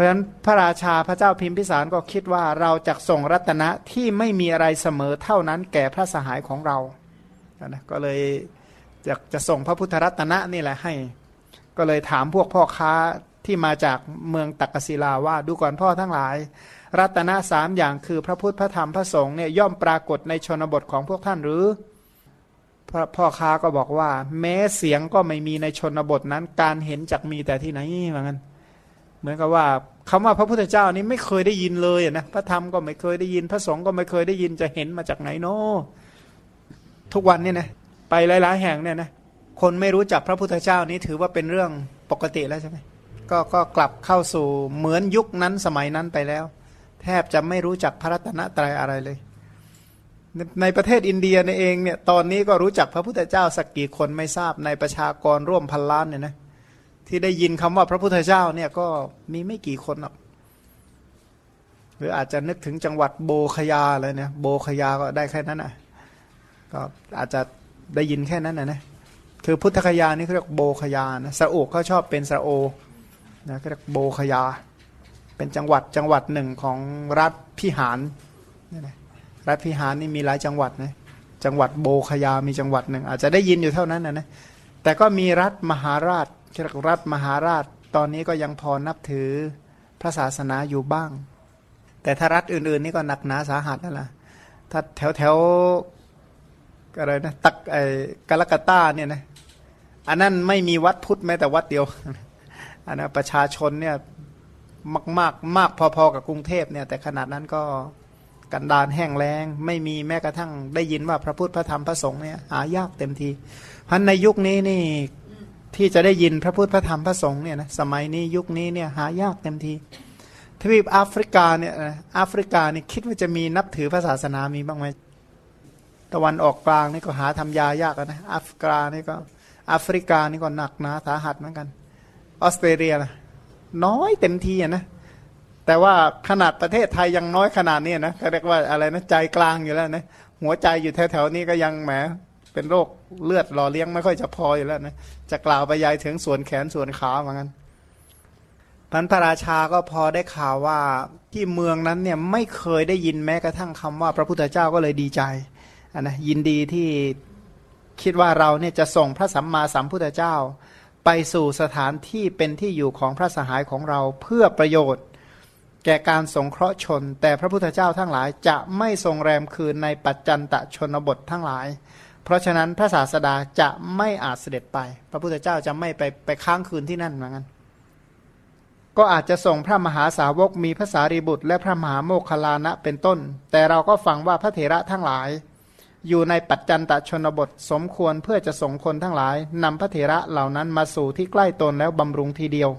ราะฉะนั้นพระราชาพระเจ้าพิมพิสารก็คิดว่าเราจะส่งรัตนะที่ไม่มีอะไรเสมอเท่านั้นแก่พระสหายของเรานะก็เลยจะจะส่งพระพุทธรัตนะนี่แหละให้ ก็เลยถามพวกพ่อค้าที่มาจากเมืองตักกศิลาว่าดูก่อนพ่อทั้งหลาย รัตนะสามอย่างคือพระพุทธพระธรรมพระสงฆ์เนี่ยย่อมปรากฏในชนบทของพวกท่านหรือพ่อค้าก็บอกว่า แม้เสียงก็ไม่มีในชนบทนั้น การเห็นจักมีแต่ที่ไหนเหมือนกัน เหมือนกับว่าคำว่าพระพุทธเจ้านี้ไม่เคยได้ยินเลยนะพระธรรมก็ไม่เคยได้ยิน พระสงฆ์ก็ไม่เคยได้ยินจะเห็นมาจากไหนเนาะทุกวันเนี่ยนะไปหลาย ๆ แห่งเนี่ยนะคนไม่รู้จักพระพุทธเจ้านี้ถือว่าเป็นเรื่องปกติแล้วใช่ไหมก็ก็กลับเข้าสู่เหมือนยุคนั้นสมัยนั้นไปแล้ว แทบจะไม่รู้จักพระรัตนตรัยอะไรเลย ในประเทศอินเดียในเองเนี่ยตอนนี้ก็รู้จักพระพุทธเจ้าสักกี่คนไม่ทราบในประชากรร่วมพันล้านเนี่ยนะ ที่ได้ยินคำว่าพระพุทธเจ้าเนี่ยก็มีไม่กี่คนหรอกหรืออาจจะนึกถึงจังหวัดโบคยาอะไรเนี่ยโบคยาก็ได้แค่นั้นอะก็อาจจะได้ยินแค่นั้นนะนะคือพุทธคยานี่เขาเรียกโบคยานะสะโอกเขาชอบเป็นสะโอนะเขาเรียกโบคยา เป็นจังหวัดจังหวัดหนึ่งของรัฐพิหารนี่นะรัฐพิหารนี่มีหลายจังหวัดนะจังหวัดโบคยามีจังหวัดหนึ่งอาจจะได้ยินอยู่เท่านั้นนะนะแต่ก็มีรัฐมหาราช รัฐมหาราชตอนนี้ก็ยังพอนับถือพระศาสนาอยู่บ้าง แต่ถ้ารัฐอื่น ๆ นี่ก็หนักหนาสาหัสนั่นแหละถ้าแถวแถวอะไรนะตักไอ้กาลกาตาเนี่ยนะอันนั้นไม่มีวัดพุทธแม้แต่วัดเดียวอันนั้นประชาชนเนี่ยมากมากมากพอๆกับกรุงเทพเนี่ยแต่ขนาดนั้นก็กันดานแห้งแล้ง ไม่มีแม้กระทั่งได้ยินว่าพระพุทธพระธรรมพระสงฆ์เนี่ยหายากเต็มทีพันในยุคนี้นี่ ที่จะได้ยินพระพุทธพระธรรมพระสงฆ์เนี่ยนะสมัยนี้ยุคนี้เนี่ยหายากเต็มทีทวีปแอฟริกาเนี่ยแอฟริกานี่คิดว่าจะมีนับถือพระศาสนามีบ้างไหมตะวันออกกลางนี่ก็หาทำยายากนะแอฟริกานี่ก็แอฟริกานี่ก็หนักนะสาหัสเหมือนกัน ออสเตรเลียนะน้อยเต็มทีนะแต่ว่าขนาดประเทศไทยยังน้อยขนาดนี้นะเขาเรียกว่าอะไรนะใจกลางอยู่แล้วนะหัวใจอยู่แถวๆนี้ก็ยังแหม เป็นโรคเลือดหล่อเลี้ยงไม่ค่อยจะพออยู่แล้วนะจะกล่าวไปยายถึงส่วนแขนส่วนขาเหมือนกันพันพระราชาก็พอได้ข่าวว่าที่เมืองนั้นเนี่ยไม่เคยได้ยินแม้กระทั่งคำว่าพระพุทธเจ้าก็เลยดีใจนะยินดีที่คิดว่าเราเนี่ยจะส่งพระสัมมาสัมพุทธเจ้า ไปสู่สถานที่เป็นที่อยู่ของพระสหายของเราเพื่อประโยชน์ แก่การสงเคราะห์ชน แต่พระพุทธเจ้าทั้งหลายจะไม่ทรงแรมคืนในปัจจันตชนบททั้งหลาย เพราะฉะนั้นพระศาสดาจะไม่อาจเสด็จไป พระพุทธเจ้าจะไม่ไปไปค้างคืนที่นั่นเหมือนกันก็อาจจะส่งพระมหาสาวกมีพระสารีบุตร และพระมหาโมคคลานะเป็นต้น แต่เราก็ฟังว่าพระเถระทั้งหลาย อยู่ในปัจจันตชนบทสมควรเพื่อจะส่งคนทั้งหลายนำพระเถระเหล่านั้นมาสู่ที่ใกล้ตนแล้วบำรุงทีเดียว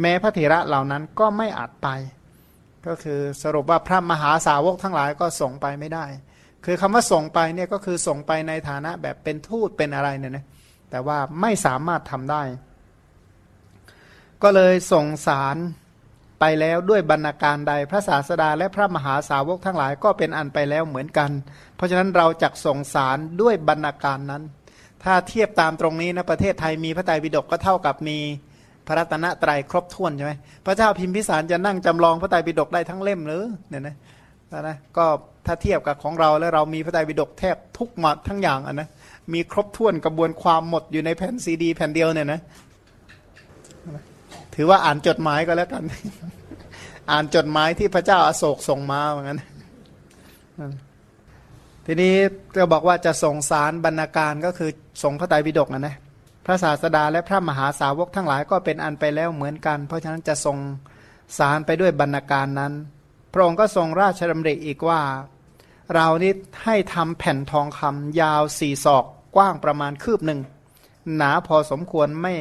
แม้พระเถระเหล่านั้นก็ไม่อาจไป ก็คือสรุปว่าพระมหาสาวกทั้งหลายก็ส่งไปไม่ได้ คือคำว่าส่งไปเนี่ยก็คือส่งไปในฐานะแบบเป็นทูตเป็นอะไรเนี่ยนะแต่ว่าไม่สามารถทำได้ ก็เลยส่งสารไปแล้วด้วยบรรณาการใดพระศาสดาและพระมหาสาวกทั้งหลายก็เป็นอันไปแล้วเหมือนกัน เพราะฉะนั้นเราจักส่งสารด้วยบรรณาการนั้น ถ้าเทียบตามตรงนี้นะประเทศไทยมีพระไตรปิฎกก็เท่ากับมีพระรัตนตรัยครบถ้วนใช่ไหมพระเจ้าพิมพิสารจะนั่งจำลองพระไตรปิฎกได้ทั้งเล่มหรือเนี่ยนะ นะก็ถ้าเทียบกับของเราแล้วเรามีพระไตรปิฎกแทบทุกหมดทั้งอย่างอะนะมีครบถ้วนกระบวนความหมดอยู่ในแผ่นซีดี แผ่นเดียวเนี่ยนะถือว่าอ่านจดหมายก็แล้วกัน อ่านจดหมายที่พระเจ้าอาโศกส่งมาเหมือนกันทีนี้ก็บอกว่าจะส่งสารบรรณาการก็คือส่งพระไตรปิฎกนะนะพระศาสดาและพระมหาสาวกทั้งหลายก็เป็นอันไปแล้วเหมือนกัน เพราะฉะนั้นจะส่งสารไปด้วยบรรณาการนั้น พระองค์ก็ทรงราชดำริอีกว่า เรานี่ให้ทำแผ่นทองคำยาวสี่ศอกกว้างประมาณคืบหนึ่ง หนาพอสมควรไม่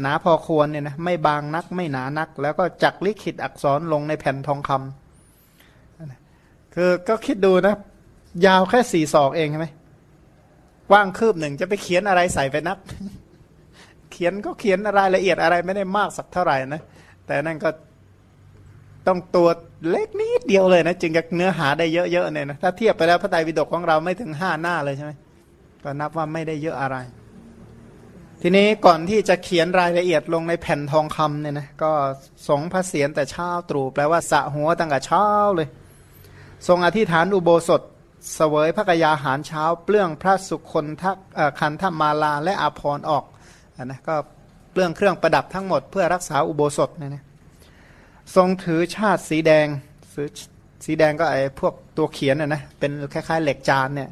หนาพอควรเนี่ยนะไม่บางนักไม่หนานัก แล้วก็จักลิขิตอักษรลงในแผ่นทองคำคือก็คิดดูนะ ยาวแค่สี่ศอกเองใช่ไหมกว้างคืบหนึ่งจะไปเขียนอะไรใส่ไปนับ เขียนก็เขียนรายละเอียดอะไรไม่ได้มากสักเท่าไหร่นะแต่นั่นก็ ต้องตัวเล็กนิดเดียวเลยนะจึงจะเนื้อหาได้เยอะๆเนี่ยนะถ้าเทียบไปแล้วพระไตรปิฎกของเราไม่ถึงห้าหน้าเลยใช่ไหมก็นับว่าไม่ได้เยอะอะไร ทีนี้ก่อนที่จะเขียนรายละเอียดลงในแผ่นทองคำเนี่ยนะก็สงพระเศียรแต่เช้าตรู่แปลว่าสะหัวตั้งแต่เช้าเลย ทรงอธิษฐานอุโบสถเสวยพระกยาหารเช้า เปลื้องพระสุคนทักคันธมาลาและอาภรณ์ออกนะก็เปลื้องเครื่องประดับทั้งหมดเพื่อรักษาอุโบสถเนี่ยนะ ทรงถือชาติสีแดงสีแดงก็ไอ้พวกตัวเขียนน่ะนะเป็นคล้ายๆเหล็กจานเนี่ย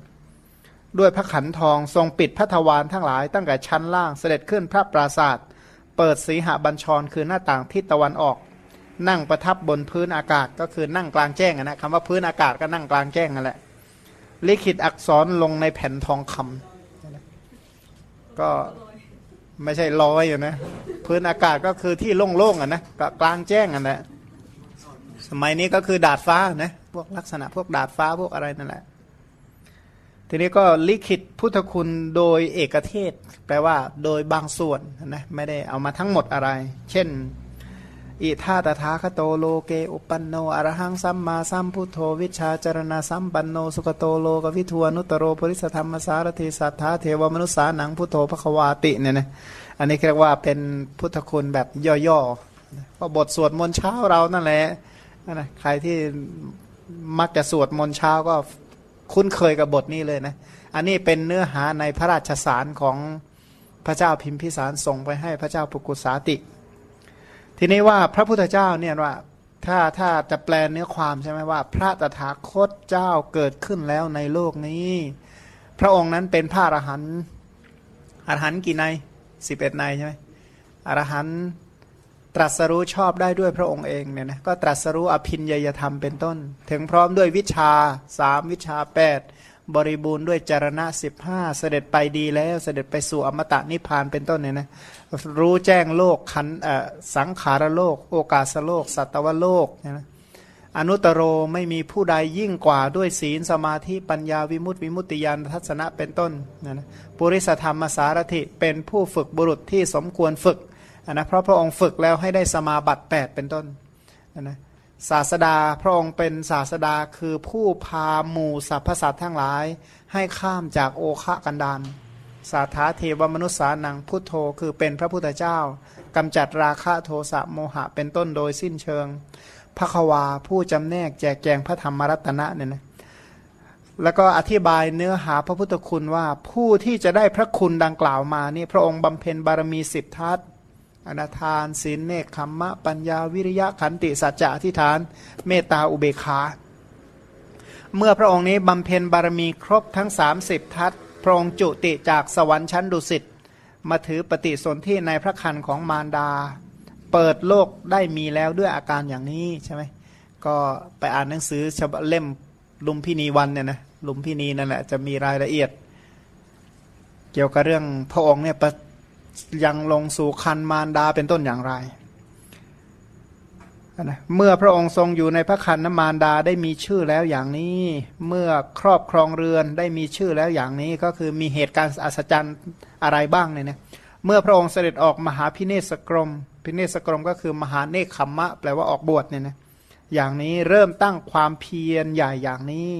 ด้วยพระขันทองทรงปิดพระทวารทั้งหลาย ตั้งแต่ชั้นล่างเสด็จขึ้นพระปราศาสตร์เปิดสีหบัญชรคือหน้าต่างทิศตะวันออก นั่งประทับบนพื้นอากาศก็คือนั่งกลางแจ้งนะคำว่าพื้นอากาศก็นั่งกลางแจ้งนั่นแหละลิขิตอักษรลงในแผ่นทองคำก็ ไม่ใช่ลอยอยู่นะพื้นอากาศก็คือที่โล่งๆอะนะกลางแจ้งอะนะสมัยนี้ก็คือดาดฟ้านะพวกลักษณะพวกดาดฟ้าพวกอะไรนั่นแหละทีนี้ก็ลิขิตพุทธคุณโดยเอกเทศ แปลว่าโดยบางส่วนนะไม่ได้เอามาทั้งหมดอะไร เช่น อิธาตถาคโตโลเกอุปันโนอรหังสัมมาสัมพุทโธวิชาจารณาสัมปันโนสุขโตโลกวิทวนุตโรปริสธรรมสารติสัทธาเทวมนุษสานังพุทโธภควาติเนี่ยนะอันนี้เรียกว่าเป็นพุทธคุณแบบย่อๆก็บทสวดมนต์เช้าเรานั่นแหละนะใครที่มักจะสวดมนต์เช้าก็คุ้นเคยกับบทนี้เลยนะอันนี้เป็นเนื้อหาในพระราชสารของพระเจ้าพิมพิสารส่งไปให้พระเจ้าปุกุสาติ ทีนี้ว่าพระพุทธเจ้าเนี่ยว่าถ้าถ้าจะแปลเนื้อความใช่ไหมว่า พระตถาคตเจ้าเกิดขึ้นแล้วในโลกนี้ พระองค์นั้นเป็นพระอรหันต์อรหันต์กี่ในสิบเอ็ดในใช่ไหมอรหันต์ตรัสรู้ชอบได้ด้วยพระองค์เองเนี่ยนะก็ตรัสรู้อภินยยธรรมเป็นต้น ถึงพร้อมด้วยวิชาสามวิชาแปด บริบูรณ์ด้วยจารณะสิบห้าเสด็จไปดีแล้วเสด็จไปสู่อมตะนิพพานเป็นต้นเนี่ยนะรู้แจ้งโลกขันสังขารโลก โอกาสโลก สัตวโลกเนี่ยนะอนุตโรไม่มีผู้ใดยิ่งกว่าด้วยศีลสมาธิปัญญาวิมุตติวิมุตติยานทัศนะเป็นต้นนะนะปุริสธรรมสารถิเป็นผู้ฝึกบุรุษที่สมควรฝึกนะเพราะพระองค์ฝึกแล้วให้ได้สมาบัติ 8 เป็นต้นนะนะ ศาสดาพระองค์เป็นศาสดาคือผู้พาหมู่สรรพสัตว์ทั้งหลาย ให้ข้ามจากโอคะกันดานสาธาเทวมนุษย์สานังพุทโธคือเป็นพระพุทธเจ้ากำจัดราคะโทสะโมหะเป็นต้นโดยสิ้นเชิงพระควาผู้จำแนกแจกแจงพระธรรมรัตนะเนี่ยนะแล้วก็อธิบายเนื้อหาพระพุทธคุณว่าผู้ที่จะได้พระคุณดังกล่าวมานี่พระองค์บำเพ็ญบารมีสิบทัศ อนาทานศีลเนคขมมะ ปัญญาวิริยะขันติสัจจะอธิฐาน เมตตาอุเบกขาเมื่อพระองค์นี้บำเพ็ญบารมีครบทั้ง 30 ทัศพระองค์จุติจากสวรรค์ชั้นดุสิตมาถือปฏิสนธิในพระคันของมารดา เปิดโลกได้มีแล้วด้วยอาการอย่างนี้ใช่ไหมก็ไปอ่านหนังสือฉบับเล่มลุมพินีวันเนี่ยนะลุมพินีนั่นแหละจะมีรายละเอียด เกี่ยวกับเรื่องพระองค์เนี่ย ยังลงสู่คันมารดาเป็นต้นอย่างไรนะเมื่อพระองค์ทรงอยู่ในพระคันนมารดาได้มีชื่อแล้วอย่างนี้ เมื่อครอบครองเรือนได้มีชื่อแล้วอย่างนี้ก็คือมีเหตุการณ์อัศจรรย์อะไรบ้างเนี่ยนะเมื่อพระองค์เสด็จออกมหาพิเนศกรม พิเนศกรมก็คือมหาเนคขมมะ แปลว่าออกบวชเนี่ยนะอย่างนี้เริ่มตั้งความเพียรใหญ่อย่างนี้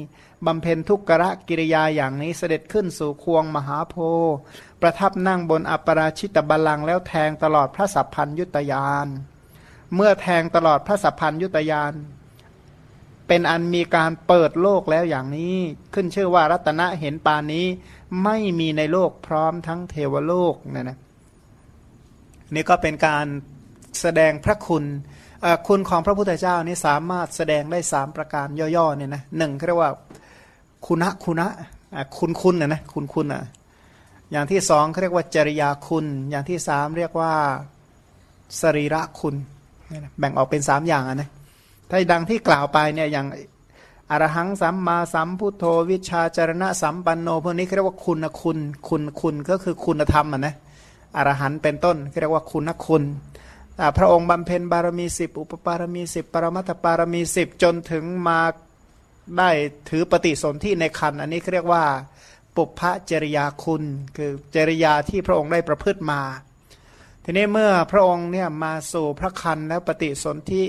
บำเพ็ญทุกขะกิริยาอย่างนี้เสด็จขึ้นสู่ควงมหาโพประทับนั่งบนอัปราชิตบัลลังแล้วแทงตลอดพระสัพพัญยุตยาน เมื่อแทงตลอดพระสัพพัญยุตยาน เป็นอันมีการเปิดโลกแล้วอย่างนี้ขึ้นชื่อว่ารัตนะเห็นปานนี้ไม่มีในโลกพร้อมทั้งเทวโลกนะนะนี่ก็เป็นการแสดงพระคุณคุณของพระพุทธเจ้านี่สามารถแสดงได้สามประการย่อๆเนี่ยนะหนึ่งเรียกว่า คุณะคุณะคุณคุณนะนะคุณคุณอะอย่างที่สองเขาเรียกว่าจริยาคุณ อย่างที่สามเรียกว่าสรีระคุณแบ่งออกเป็นสามอย่างนะถ้าดังที่กล่าวไปเนี่ยอย่างอรหังสัมมาสัมพุทโธวิชาจารณะสัมปันโนพวกนี้เขาเรียกว่าคุณคุณคุณคุณก็คือคุณธรรมอะนะอรหันเป็นต้นเขาเรียกว่าคุณคุณพระองค์บำเพ็ญบารมีสิบอุปปารมีสิบปรมัตถปารมีสิบจนถึงมา ได้ถือปฏิสนธิในคันอันนี้เรียกว่า ปุพพจริยาคุณ คือจริยาที่พระองค์ได้ประพฤติมา ทีนี้เมื่อพระองค์เนี่ยมาสู่พระคันแล้วปฏิสนธิ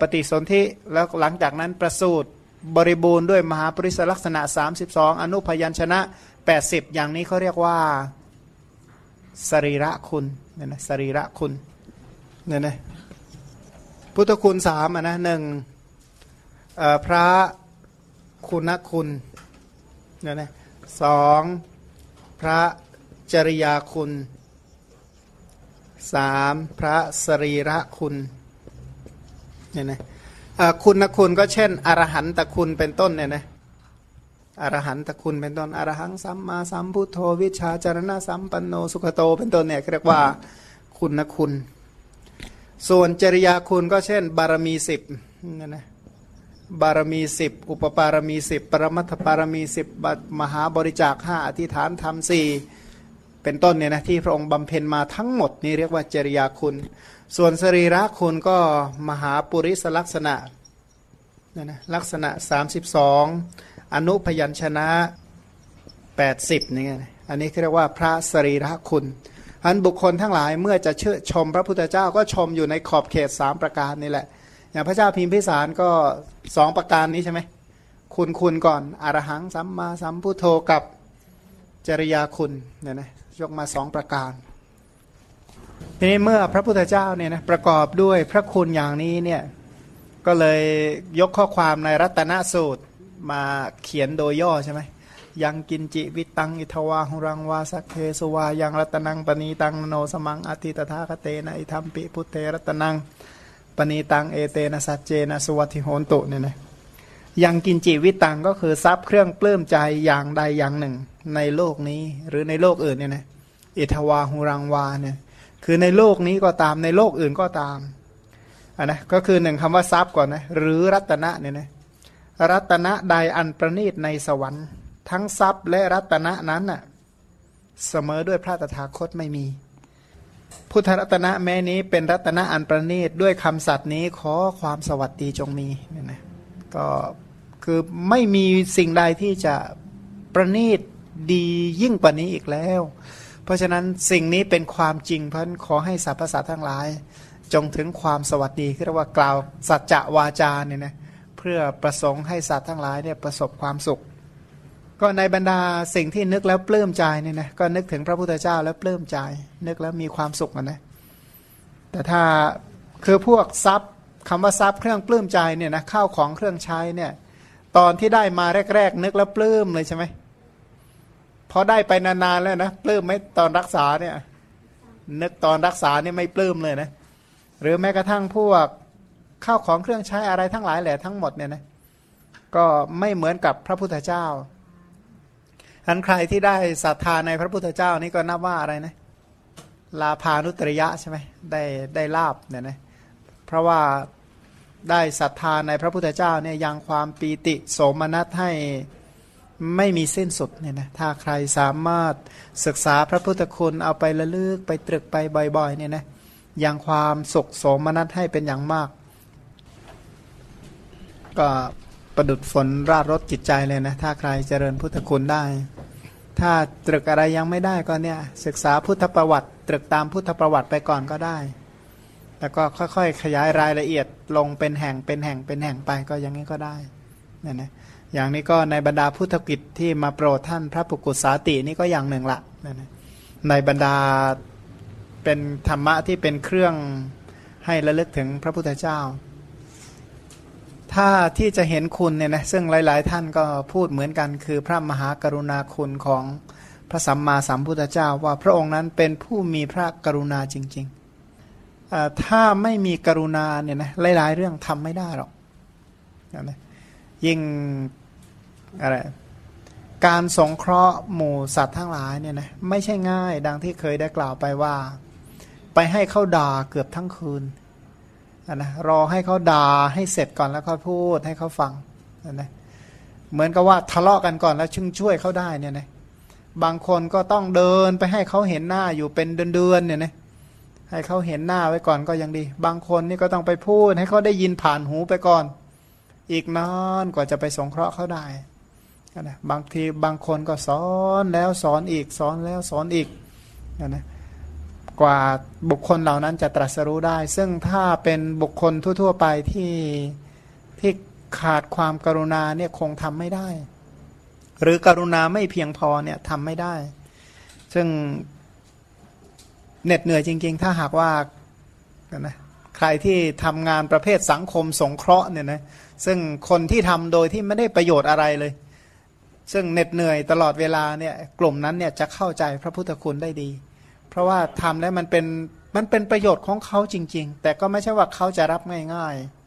ปฏิสนธิแล้วหลังจากนั้นประสูตรบริบูรณ์ด้วยมหาปริศลักษณะ 32 อนุพยัญชนะ 80 อย่างนี้เขาเรียกว่าสรีระคุณเนี่ยนะสรีระคุณเนี่ยนะพุทธคุณสามอะนะหนึ่ง พระคุณคุณเนี่ยนะสองพระจริยาคุณสามพระสรีระคุณเนี่ยนะคุณคุณก็เช่น อรหันตคุณเป็นต้นเนี่ยนะอรหันตคุณเป็นต้นอรหังสัมมาสัมพุทโธวิชาจารณะสัมปันโนสุขโตเป็นต้นเนี่ยเรียกว่าคุณคุณ ส่วนจริยาคุณก็เช่น บารมีสิบเนี่ยนะ บารมีสิบอุปปารมีสิบปรมัตถปารมีสิบมหาบริจาคห้าอธิษฐานธรรมสี่เป็นต้นเนี่ยนะที่พระองค์บำเพ็ญมาทั้งหมดนี่เรียกว่าจริยาคุณ ส่วนสรีระคุณก็มหาปุริสลักษณะนี่ยนะลักษณะ 32 อนุพยัญชนะ 80นี่ไงอันนี้เรียกว่าพระสรีระคุณอันบุคคลทั้งหลายเมื่อจะเชื่อชมพระพุทธเจ้าก็ชมอยู่ในขอบเขตสามประการนี่แหละอย่างพระเจ้าพิมพิสารก็ สองประการนี้ใช่ไหมคุณคุณก่อนอรหังสัมมาสัมพุทโธกับจริยาคุณเนี่ยนะยกมาสองประการ ทีนี้เมื่อพระพุทธเจ้าเนี่ยนะประกอบด้วยพระคุณอย่างนี้เนี่ยก็เลยยกข้อความในรัตนสูตรมาเขียนโดยย่อใช่ไหมยังกินจิวิตังอิทวาหุรังวาสักเคสวายังรัตนังปณีตังโนสมังอธิตถาคเตนะอิธรรมปิพุเทรัตนัง ณีตังเอเตนะสัจเจนะสวัติโหนตุเนี่ยนะยังกินจิวิตังก็คือทรัพย์เครื่องปลื้มใจอย่างใดอย่างหนึ่ง ในโลกนี้หรือในโลกอื่นเนี่ยนะอิทวาหุรังวาเนี่ยคือในโลกนี้ก็ตามในโลกอื่นก็ตามอะนะก็คือหนึ่งคำว่าทรัพย์ก่อนนะหรือรัตนะเนี่ยนะรัตนะใดอันประณีตในสวรรค์ ทั้งทรัพย์และรัตนะนั้นน่ะเสมอด้วยพระตถาคตไม่มี พุทธรัตนะแม้นี้เป็นรัตนะอันประณีตด้วยคำสัตย์นี้ขอความสวัสดีจงมีเนี่ยนะก็คือไม่มีสิ่งใดที่จะประณีตดียิ่งกว่านี้อีกแล้ว เพราะฉะนั้นสิ่งนี้เป็นความจริงเพราะขอให้สรรพสัตว์ทั้งหลาย จงถึงความสวัสดีเรียกว่ากล่าวสัจจะวาจาเนี่ยนะเพื่อประสงค์ให้สัตว์ทั้งหลายเนี่ยประสบความสุข ก็ในบรรดาสิ่งที่นึกแล้วปลื้มใจเนี่ยนะก็นึกถึงพระพุทธเจ้าแล้วปลื้มใจ นึกแล้วมีความสุขนะแต่ถ้าคือพวกทรัพย์คำว่าทรัพย์เครื่องปลื้มใจเนี่ยนะข้าวของเครื่องใช้เนี่ยตอนที่ได้มาแรก ๆ นึกแล้วปลื้มเลยใช่ไหมพอได้ไปนานๆแล้วนะปลื้มไหมตอนรักษาเนี่ยนึกตอนรักษาเนี่ยไม่ปลื้มเลยนะหรือแม้กระทั่งพวกข้าวของเครื่องใช้อะไรทั้งหลายแหละทั้งหมดเนี่ยนะก็ไม่เหมือนกับพระพุทธเจ้า อันใครที่ได้ศรัทธาในพระพุทธเจ้านี่ก็นับว่าอะไรนะลาภานุตริยะใช่ไหมได้ได้ลาบเนี่ยนะเพราะว่าได้ศรัทธาในพระพุทธเจ้าเนี่ยยังความปีติโสมนัสให้ไม่มีสิ้นสุดเนี่ยนะถ้าใครสามารถศึกษาพระพุทธคุณเอาไประลึกไปตรึกไปบ่อยๆเนี่ยนะยังความสุขโสมนัสให้เป็นอย่างมาก ก็ ประดุดฝนราดรถจิตใจเลยนะ ถ้าใครเจริญพุทธคุณได้ ถ้าตรึกอะไรยังไม่ได้ก็เนี่ย ศึกษาพุทธประวัติ ตรึกตามพุทธประวัติไปก่อนก็ได้ แล้วก็ค่อยๆ ขยายรายละเอียดลงเป็นแห่งเป็นแห่งเป็นแห่งไปก็อย่างนี้ก็ได้นี่นะอย่างนี้ก็ในบรรดาพุทธกิจที่มาโปรดท่านพระปุกุสาตินี่ก็อย่างหนึ่งละนี่นะในบรรดาเป็นธรรมะที่เป็นเครื่องให้ระลึกถึงพระพุทธเจ้า ถ้าที่จะเห็นคุณเนี่ยนะซึ่งหลาย ๆ ท่านก็พูดเหมือนกัน คือพระมหากรุณาคุณของพระสัมมาสัมพุทธเจ้า ว่าพระองค์นั้นเป็นผู้มีพระกรุณาจริงๆถ้าไม่มีกรุณาเนี่ยนะหลาย ๆ เรื่องทำไม่ได้หรอกนะยิ่งอะไรการสงเคราะห์หมู่สัตว์ทั้งหลายเนี่ยนะไม่ใช่ง่ายดังที่เคยได้กล่าวไปว่า ไปให้เขาด่าเกือบทั้งคืน นะรอให้เขาด่าให้เสร็จก่อนแล้วค่อยพูดให้เขาฟังนะเหมือนกับว่าทะเลาะกันก่อนแล้วชึงช่วยเขาได้เนี่ยนะบางคนก็ต้องเดินไปให้เขาเห็นหน้าอยู่เป็นเดือนๆเนี่ยนะให้เขาเห็นหน้าไว้ก่อนก็ยังดี บางคนนี่ก็ต้องไปพูด ให้เขาได้ยินผ่านหูไปก่อน อีกนานกว่าจะไปสงเคราะห์เขาได้นะบางทีบางคนก็สอนแล้วสอนอีกสอนแล้วสอนอีกนะ กว่าบุคคลเหล่านั้นจะตรัสรู้ได้ ซึ่งถ้าเป็นบุคคลทั่ว ๆ ไปที่ที่ขาดความกรุณาเนี่ยคงทำไม่ได้ หรือกรุณาไม่เพียงพอเนี่ยทำไม่ได้ ซึ่งเหน็ดเหนื่อยจริง ๆ ถ้าหากว่านะใครที่ทำงานประเภทสังคมสงเคราะห์เนี่ยนะซึ่งคนที่ทำโดยที่ไม่ได้ประโยชน์อะไรเลย ซึ่งเหน็ดเหนื่อยตลอดเวลาเนี่ยกลุ่มนั้นเนี่ยจะเข้าใจพระพุทธคุณได้ดี เพราะว่าทำแล้วมันเป็นมันเป็นประโยชน์ของเขาจริง ๆ แต่ก็ไม่ใช่ว่าเขาจะรับง่ายๆ